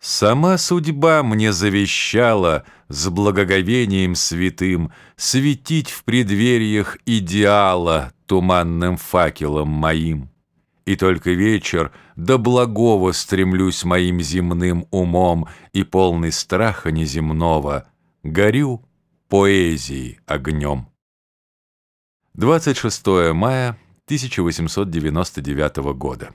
Сама судьба мне завещала с благоговением святым Светить в преддвериях идеала туманным факелом моим. И только вечер до благого стремлюсь моим земным умом И полный страха неземного горю поэзии огнем. 26 мая 1899 года.